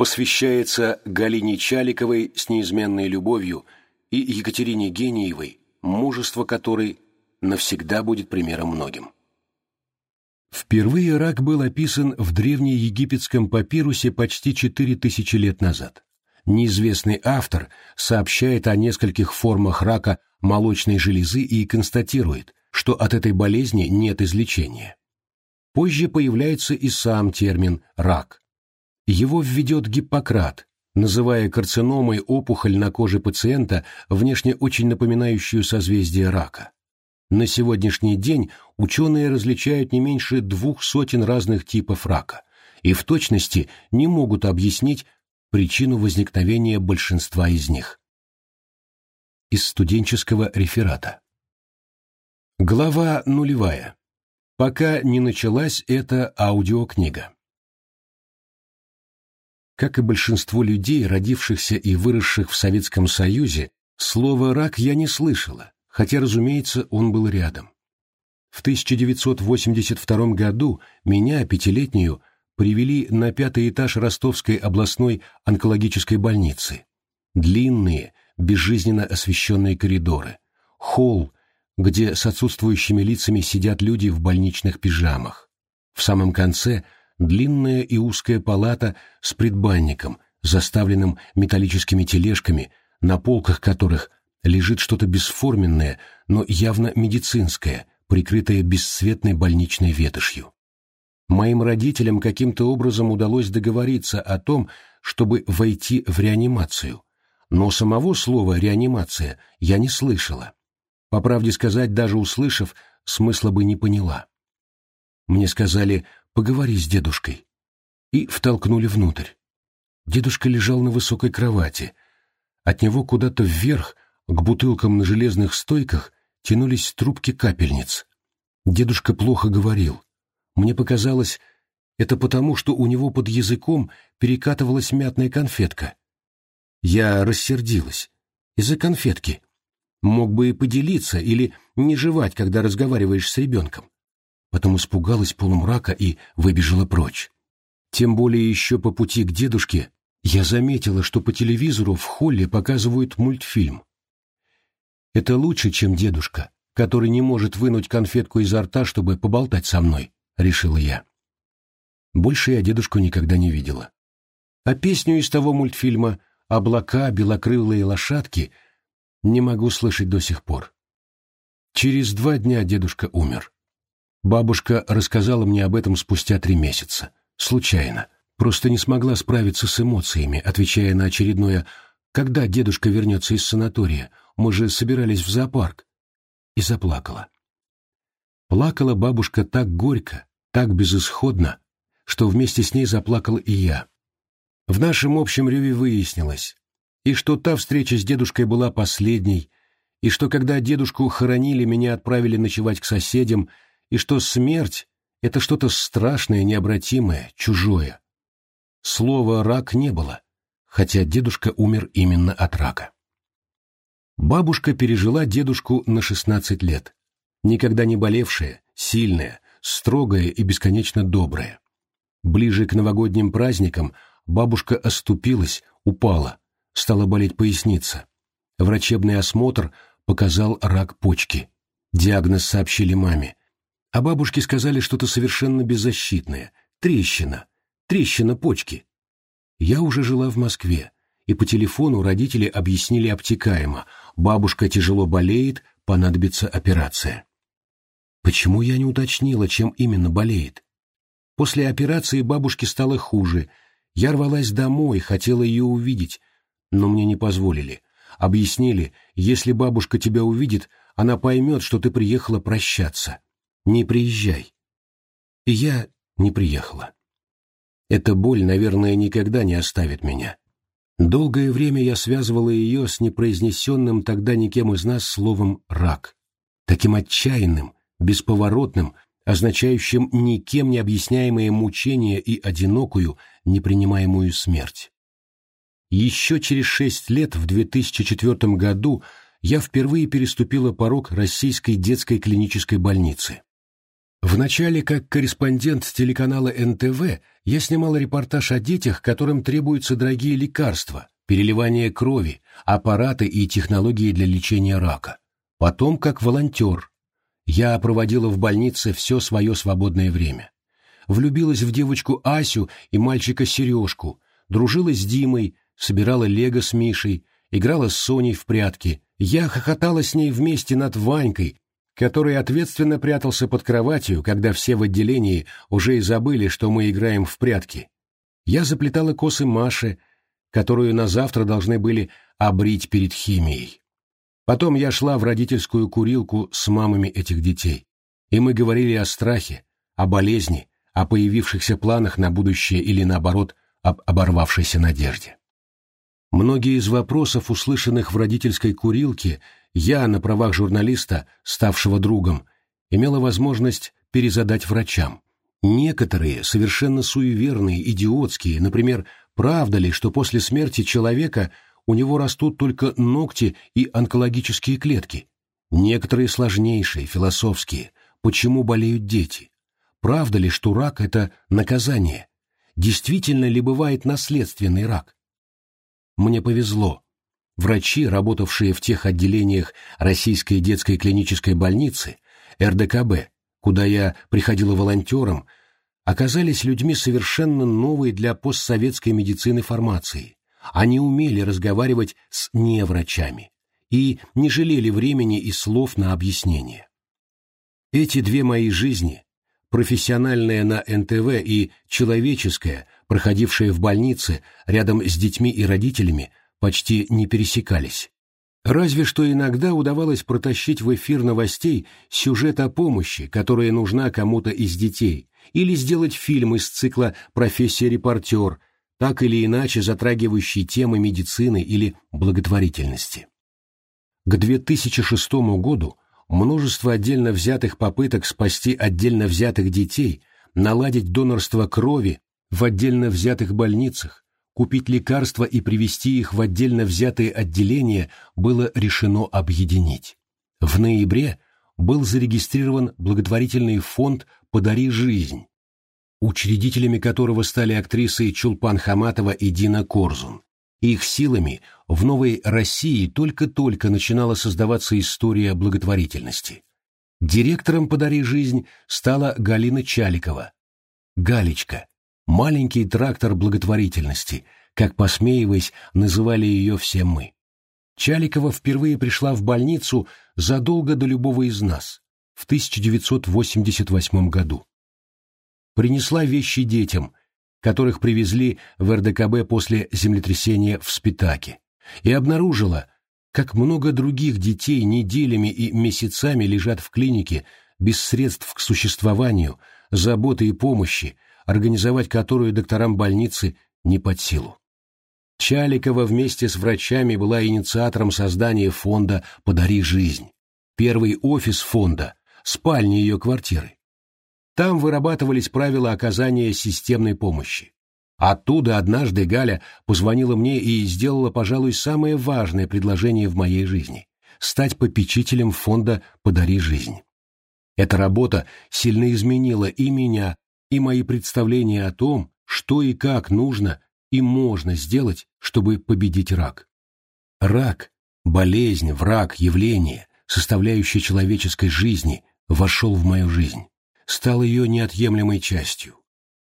посвящается Галине Чаликовой с неизменной любовью и Екатерине Гениевой, мужество которой навсегда будет примером многим. Впервые рак был описан в древнеегипетском папирусе почти 4000 лет назад. Неизвестный автор сообщает о нескольких формах рака молочной железы и констатирует, что от этой болезни нет излечения. Позже появляется и сам термин «рак». Его введет Гиппократ, называя карциномой опухоль на коже пациента, внешне очень напоминающую созвездие рака. На сегодняшний день ученые различают не меньше двух сотен разных типов рака и в точности не могут объяснить причину возникновения большинства из них. Из студенческого реферата. Глава нулевая. Пока не началась эта аудиокнига. Как и большинство людей, родившихся и выросших в Советском Союзе, слово «рак» я не слышала, хотя, разумеется, он был рядом. В 1982 году меня, пятилетнюю, привели на пятый этаж Ростовской областной онкологической больницы. Длинные, безжизненно освещенные коридоры, холл, где с отсутствующими лицами сидят люди в больничных пижамах. В самом конце длинная и узкая палата с предбанником, заставленным металлическими тележками, на полках которых лежит что-то бесформенное, но явно медицинское, прикрытое бесцветной больничной ветошью. Моим родителям каким-то образом удалось договориться о том, чтобы войти в реанимацию, но самого слова «реанимация» я не слышала. По правде сказать, даже услышав, смысла бы не поняла. Мне сказали «поговори с дедушкой» и втолкнули внутрь. Дедушка лежал на высокой кровати. От него куда-то вверх к бутылкам на железных стойках тянулись трубки капельниц. Дедушка плохо говорил. Мне показалось, это потому, что у него под языком перекатывалась мятная конфетка. Я рассердилась. Из-за конфетки. Мог бы и поделиться или не жевать, когда разговариваешь с ребенком. Потом испугалась полумрака и выбежала прочь. Тем более еще по пути к дедушке я заметила, что по телевизору в холле показывают мультфильм. Это лучше, чем дедушка, который не может вынуть конфетку изо рта, чтобы поболтать со мной, решила я. Больше я дедушку никогда не видела. А песню из того мультфильма «Облака, белокрылые лошадки» не могу слышать до сих пор. Через два дня дедушка умер. Бабушка рассказала мне об этом спустя три месяца. Случайно. Просто не смогла справиться с эмоциями, отвечая на очередное «Когда дедушка вернется из санатория? Мы же собирались в зоопарк. И заплакала. Плакала бабушка так горько, так безысходно, что вместе с ней заплакал и я. В нашем общем реве выяснилось, и что та встреча с дедушкой была последней, и что когда дедушку хоронили, меня отправили ночевать к соседям, и что смерть — это что-то страшное, необратимое, чужое. Слова «рак» не было, хотя дедушка умер именно от рака. Бабушка пережила дедушку на 16 лет. Никогда не болевшая, сильная, строгая и бесконечно добрая. Ближе к новогодним праздникам бабушка оступилась, упала, стала болеть поясница. Врачебный осмотр показал рак почки. Диагноз сообщили маме. А бабушке сказали что-то совершенно беззащитное. Трещина. Трещина почки. Я уже жила в Москве и по телефону родители объяснили обтекаемо, бабушка тяжело болеет, понадобится операция. Почему я не уточнила, чем именно болеет? После операции бабушке стало хуже. Я рвалась домой, хотела ее увидеть, но мне не позволили. Объяснили, если бабушка тебя увидит, она поймет, что ты приехала прощаться. Не приезжай. И я не приехала. Эта боль, наверное, никогда не оставит меня. Долгое время я связывала ее с непроизнесенным тогда никем из нас словом «рак», таким отчаянным, бесповоротным, означающим никем не объясняемые мучения и одинокую, непринимаемую смерть. Еще через шесть лет, в 2004 году, я впервые переступила порог Российской детской клинической больницы. Вначале, как корреспондент телеканала НТВ, я снимал репортаж о детях, которым требуются дорогие лекарства, переливание крови, аппараты и технологии для лечения рака. Потом, как волонтер, я проводила в больнице все свое свободное время. Влюбилась в девочку Асю и мальчика Сережку, дружила с Димой, собирала лего с Мишей, играла с Соней в прятки. Я хохотала с ней вместе над Ванькой, который ответственно прятался под кроватью, когда все в отделении уже и забыли, что мы играем в прятки. Я заплетала косы Маше, которую на завтра должны были обрить перед химией. Потом я шла в родительскую курилку с мамами этих детей, и мы говорили о страхе, о болезни, о появившихся планах на будущее или, наоборот, об оборвавшейся надежде. Многие из вопросов, услышанных в родительской курилке, я, на правах журналиста, ставшего другом, имела возможность перезадать врачам. Некоторые, совершенно суеверные, идиотские, например, правда ли, что после смерти человека у него растут только ногти и онкологические клетки? Некоторые сложнейшие, философские. Почему болеют дети? Правда ли, что рак – это наказание? Действительно ли бывает наследственный рак? Мне повезло. Врачи, работавшие в тех отделениях Российской детской клинической больницы, РДКБ, куда я приходила волонтером, оказались людьми совершенно новой для постсоветской медицины формации. Они умели разговаривать с неврачами и не жалели времени и слов на объяснение. Эти две мои жизни, профессиональная на НТВ и человеческая, проходившая в больнице рядом с детьми и родителями, почти не пересекались. Разве что иногда удавалось протащить в эфир новостей сюжет о помощи, которая нужна кому-то из детей, или сделать фильм из цикла «Профессия репортер», так или иначе затрагивающий темы медицины или благотворительности. К 2006 году множество отдельно взятых попыток спасти отдельно взятых детей, наладить донорство крови в отдельно взятых больницах, купить лекарства и привести их в отдельно взятые отделения было решено объединить. В ноябре был зарегистрирован благотворительный фонд «Подари жизнь», учредителями которого стали актрисы Чулпан Хаматова и Дина Корзун. Их силами в новой России только-только начинала создаваться история благотворительности. Директором «Подари жизнь» стала Галина Чаликова. Галечка, маленький трактор благотворительности, как, посмеиваясь, называли ее все мы. Чаликова впервые пришла в больницу задолго до любого из нас, в 1988 году. Принесла вещи детям, которых привезли в РДКБ после землетрясения в Спитаке, и обнаружила, как много других детей неделями и месяцами лежат в клинике без средств к существованию, заботы и помощи, организовать которую докторам больницы не под силу. Чаликова вместе с врачами была инициатором создания фонда «Подари жизнь». Первый офис фонда – спальня ее квартиры. Там вырабатывались правила оказания системной помощи. Оттуда однажды Галя позвонила мне и сделала, пожалуй, самое важное предложение в моей жизни – стать попечителем фонда «Подари жизнь». Эта работа сильно изменила и меня, и мои представления о том, что и как нужно и можно сделать, чтобы победить рак. Рак, болезнь, враг, явление, составляющее человеческой жизни, вошел в мою жизнь, стал ее неотъемлемой частью.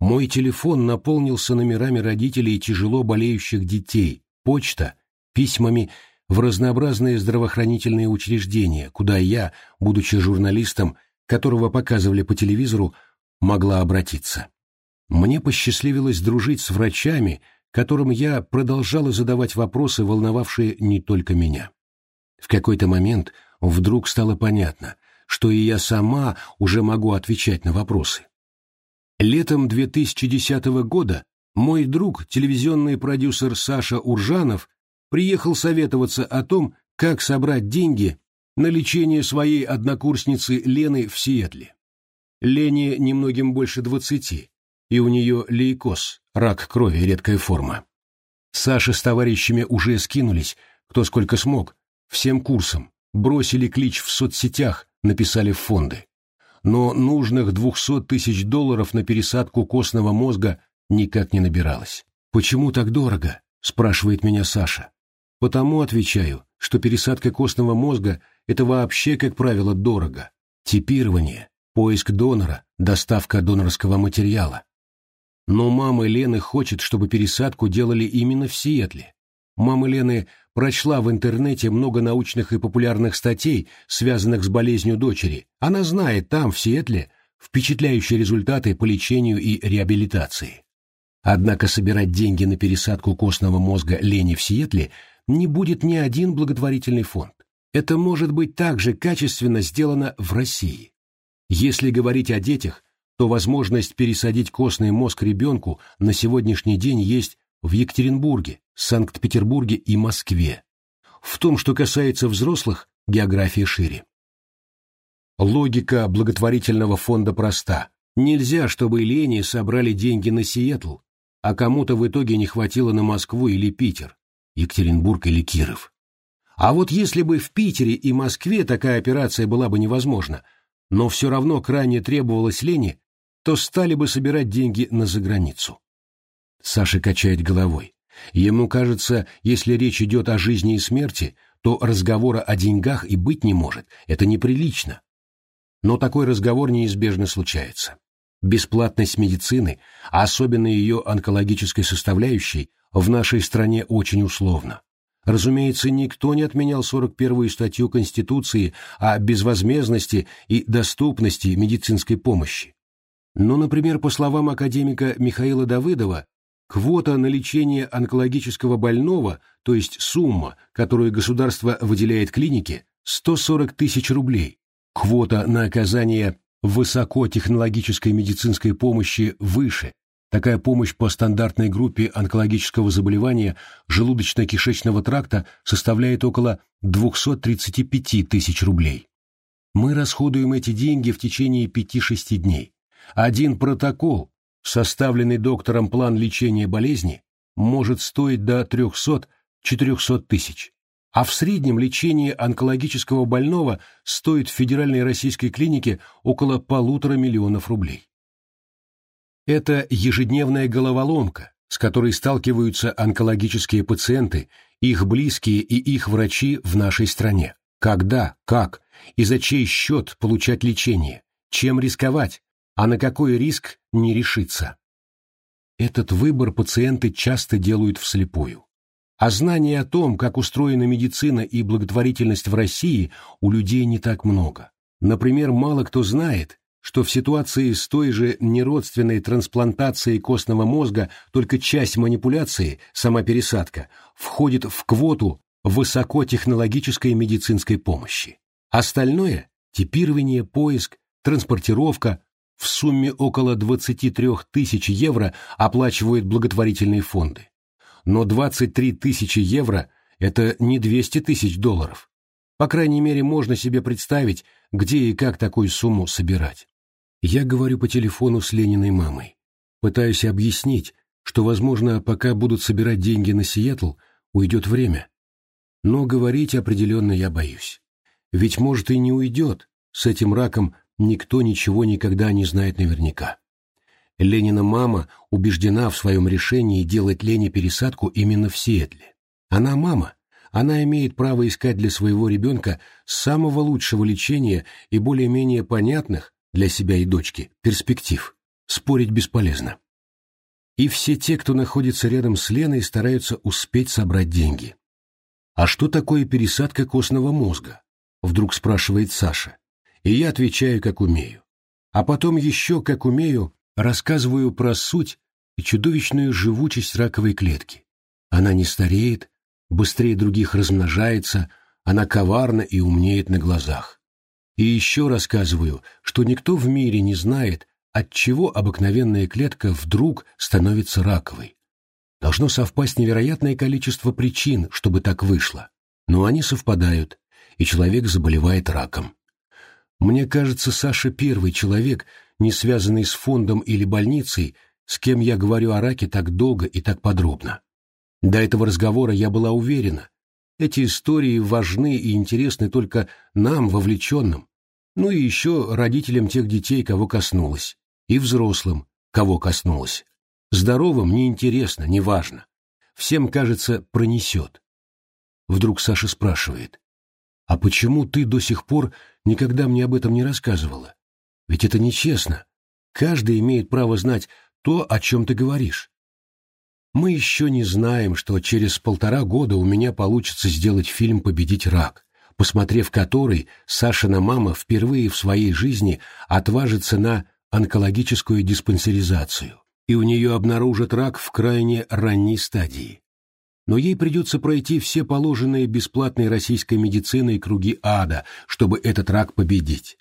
Мой телефон наполнился номерами родителей тяжело болеющих детей, почта, письмами в разнообразные здравоохранительные учреждения, куда я, будучи журналистом, которого показывали по телевизору, могла обратиться. Мне посчастливилось дружить с врачами, которым я продолжала задавать вопросы, волновавшие не только меня. В какой-то момент вдруг стало понятно, что и я сама уже могу отвечать на вопросы. Летом 2010 года мой друг, телевизионный продюсер Саша Уржанов, приехал советоваться о том, как собрать деньги на лечение своей однокурсницы Лены в Сиэтле. Лене немногим больше двадцати, и у нее лейкоз, рак крови, редкая форма. Саша с товарищами уже скинулись, кто сколько смог, всем курсом, бросили клич в соцсетях, написали в фонды. но нужных 200 тысяч долларов на пересадку костного мозга никак не набиралось. «Почему так дорого?» – спрашивает меня Саша. «Потому, отвечаю, что пересадка костного мозга – это вообще, как правило, дорого. Типирование, поиск донора, доставка донорского материала. Но мама Лены хочет, чтобы пересадку делали именно в Сиэтле. Мама Лены прочла в интернете много научных и популярных статей, связанных с болезнью дочери. Она знает там, в Сиэтле, впечатляющие результаты по лечению и реабилитации. Однако собирать деньги на пересадку костного мозга Лене в Сиэтле не будет ни один благотворительный фонд. Это может быть также качественно сделано в России. Если говорить о детях, то возможность пересадить костный мозг ребенку на сегодняшний день есть в Екатеринбурге, Санкт-Петербурге и Москве. В том, что касается взрослых, география шире. Логика благотворительного фонда проста. Нельзя, чтобы Лене собрали деньги на Сиэтл, а кому-то в итоге не хватило на Москву или Питер, Екатеринбург или Киров. А вот если бы в Питере и Москве такая операция была бы невозможна, но все равно крайне требовалась Лене, то стали бы собирать деньги на заграницу. Саша качает головой. Ему кажется, если речь идет о жизни и смерти, то разговора о деньгах и быть не может, это неприлично. Но такой разговор неизбежно случается. Бесплатность медицины, а особенно ее онкологической составляющей, в нашей стране очень условна. Разумеется, никто не отменял 41-ю статью Конституции о безвозмездности и доступности медицинской помощи. Но, например, по словам академика Михаила Давыдова, квота на лечение онкологического больного, то есть сумма, которую государство выделяет клинике, 140 тысяч рублей. Квота на оказание высокотехнологической медицинской помощи выше. Такая помощь по стандартной группе онкологического заболевания желудочно-кишечного тракта составляет около 235 тысяч рублей. Мы расходуем эти деньги в течение 5-6 дней. Один протокол, составленный доктором план лечения болезни, может стоить до 300-400 тысяч. А в среднем лечение онкологического больного стоит в Федеральной российской клинике около полутора миллионов рублей. Это ежедневная головоломка, с которой сталкиваются онкологические пациенты, их близкие и их врачи в нашей стране. Когда, как и за чей счет получать лечение, чем рисковать, а на какой риск не решиться. Этот выбор пациенты часто делают вслепую. А знания о том, как устроена медицина и благотворительность в России, у людей не так много. Например, мало кто знает, что в ситуации с той же неродственной трансплантацией костного мозга только часть манипуляции, сама пересадка, входит в квоту высокотехнологической медицинской помощи. Остальное – типирование, поиск, транспортировка, в сумме около 23 тысяч евро оплачивают благотворительные фонды. Но 23 тысячи евро – это не 200 тысяч долларов. По крайней мере, можно себе представить, где и как такую сумму собирать. Я говорю по телефону с Лениной мамой. Пытаюсь объяснить, что, возможно, пока будут собирать деньги на Сиэтл, уйдет время. Но говорить определенно я боюсь. Ведь, может, и не уйдет. С этим раком никто ничего никогда не знает наверняка. Ленина мама убеждена в своем решении делать Лене пересадку именно в Сиэтле. Она мама, она имеет право искать для своего ребенка самого лучшего лечения и более-менее понятных для себя и дочки перспектив. Спорить бесполезно. И все те, кто находится рядом с Леной, стараются успеть собрать деньги. «А что такое пересадка костного мозга?» — вдруг спрашивает Саша и я отвечаю, как умею. А потом еще, как умею, рассказываю про суть и чудовищную живучесть раковой клетки. Она не стареет, быстрее других размножается, она коварна и умнеет на глазах. И еще рассказываю, что никто в мире не знает, от чего обыкновенная клетка вдруг становится раковой. Должно совпасть невероятное количество причин, чтобы так вышло. Но они совпадают, и человек заболевает раком. Мне кажется, Саша первый человек, не связанный с фондом или больницей, с кем я говорю о раке так долго и так подробно. До этого разговора я была уверена. Эти истории важны и интересны только нам, вовлеченным. Ну и еще родителям тех детей, кого коснулось, и взрослым, кого коснулось. Здоровым неинтересно, неважно. Всем, кажется, пронесет. Вдруг Саша спрашивает, «А почему ты до сих пор никогда мне об этом не рассказывала? Ведь это нечестно. Каждый имеет право знать то, о чем ты говоришь. Мы еще не знаем, что через полтора года у меня получится сделать фильм «Победить рак», посмотрев который, Сашина мама впервые в своей жизни отважится на онкологическую диспансеризацию, и у нее обнаружат рак в крайне ранней стадии. Но ей придется пройти все положенные бесплатной российской медициной круги ада, чтобы этот рак победить.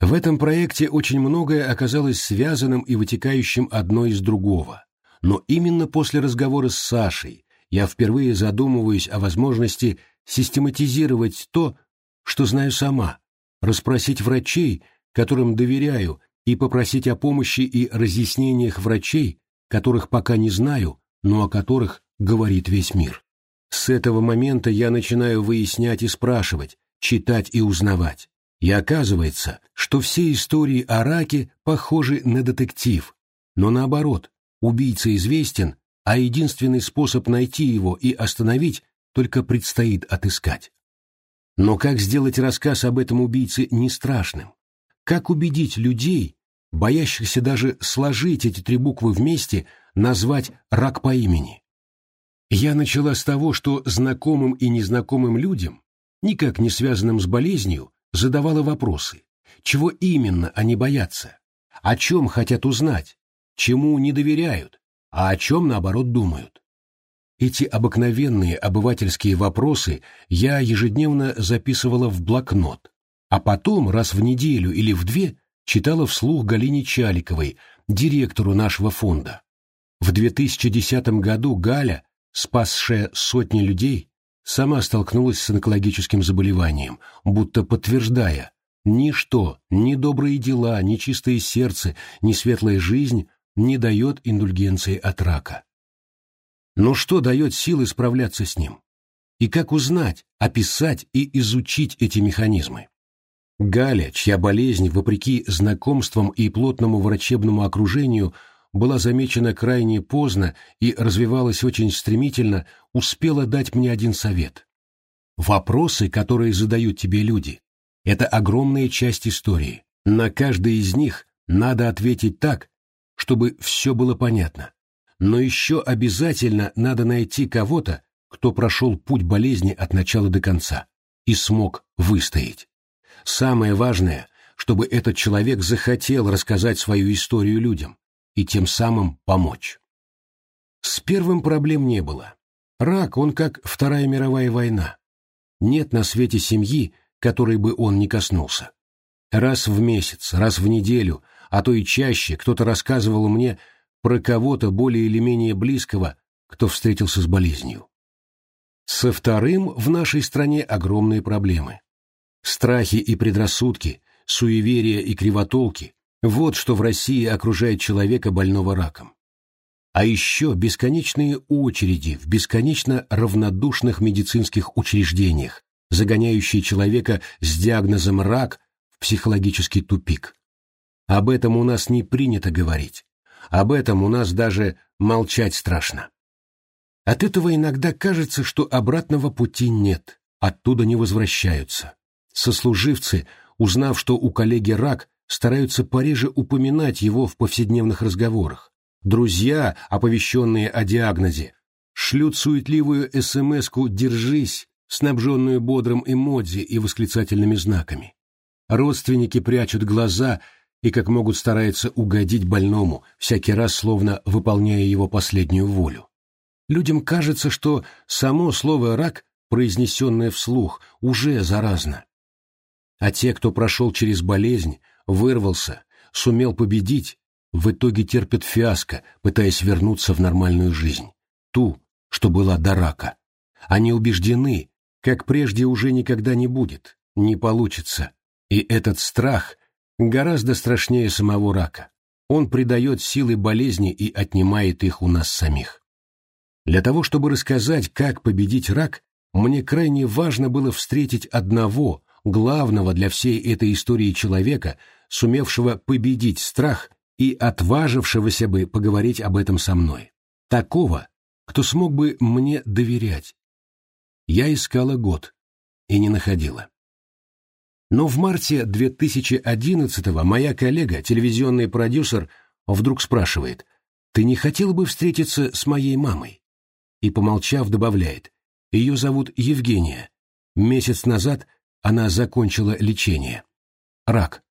В этом проекте очень многое оказалось связанным и вытекающим одно из другого. Но именно после разговора с Сашей я впервые задумываюсь о возможности систематизировать то, что знаю сама, расспросить врачей, которым доверяю, и попросить о помощи и разъяснениях врачей, которых пока не знаю, но о которых говорит весь мир. С этого момента я начинаю выяснять и спрашивать, читать и узнавать. И оказывается, что все истории о раке похожи на детектив, но наоборот, убийца известен, а единственный способ найти его и остановить только предстоит отыскать. Но как сделать рассказ об этом убийце не страшным? Как убедить людей, боящихся даже сложить эти три буквы вместе, назвать рак по имени? Я начала с того, что знакомым и незнакомым людям, никак не связанным с болезнью, задавала вопросы. Чего именно они боятся? О чем хотят узнать? Чему не доверяют? А о чем, наоборот, думают? Эти обыкновенные обывательские вопросы я ежедневно записывала в блокнот, а потом раз в неделю или в две читала вслух Галине Чаликовой, директору нашего фонда. В 2010 году Галя, спасшая сотни людей, сама столкнулась с онкологическим заболеванием, будто подтверждая, ничто, ни добрые дела, ни чистое сердце, ни светлая жизнь не дает индульгенции от рака. Но что дает силы справляться с ним? И как узнать, описать и изучить эти механизмы? Галя, чья болезнь, вопреки знакомствам и плотному врачебному окружению, была замечена крайне поздно и развивалась очень стремительно, успела дать мне один совет. Вопросы, которые задают тебе люди, это огромная часть истории. На каждый из них надо ответить так, чтобы все было понятно. Но еще обязательно надо найти кого-то, кто прошел путь болезни от начала до конца и смог выстоять. Самое важное, чтобы этот человек захотел рассказать свою историю людям и тем самым помочь. С первым проблем не было. Рак, он как Вторая мировая война. Нет на свете семьи, которой бы он не коснулся. Раз в месяц, раз в неделю, а то и чаще кто-то рассказывал мне про кого-то более или менее близкого, кто встретился с болезнью. Со вторым в нашей стране огромные проблемы. Страхи и предрассудки, суеверия и кривотолки вот что в России окружает человека больного раком. А еще бесконечные очереди в бесконечно равнодушных медицинских учреждениях, загоняющие человека с диагнозом рак в психологический тупик. Об этом у нас не принято говорить. Об этом у нас даже молчать страшно. От этого иногда кажется, что обратного пути нет, оттуда не возвращаются. Сослуживцы, узнав, что у коллеги рак, стараются пореже упоминать его в повседневных разговорах. Друзья, оповещенные о диагнозе, шлют суетливую СМС-ку «Держись», снабженную бодрым эмодзи и восклицательными знаками. Родственники прячут глаза и как могут стараются угодить больному, всякий раз словно выполняя его последнюю волю. Людям кажется, что само слово «рак», произнесенное вслух, уже заразно. А те, кто прошел через болезнь, вырвался, сумел победить, в итоге терпят фиаско, пытаясь вернуться в нормальную жизнь, ту, что была до рака. Они убеждены, как прежде уже никогда не будет, не получится, и этот страх гораздо страшнее самого рака. Он придает силы болезни и отнимает их у нас самих. Для того, чтобы рассказать, как победить рак, мне крайне важно было встретить одного, главного для всей этой истории человека, сумевшего победить страх и отважившегося бы поговорить об этом со мной. Такого, кто смог бы мне доверять. Я искала год и не находила. Но в марте 2011-го моя коллега, телевизионный продюсер, вдруг спрашивает, «Ты не хотел бы встретиться с моей мамой?» И, помолчав, добавляет, «Ее зовут Евгения. Месяц назад она закончила лечение. Рак.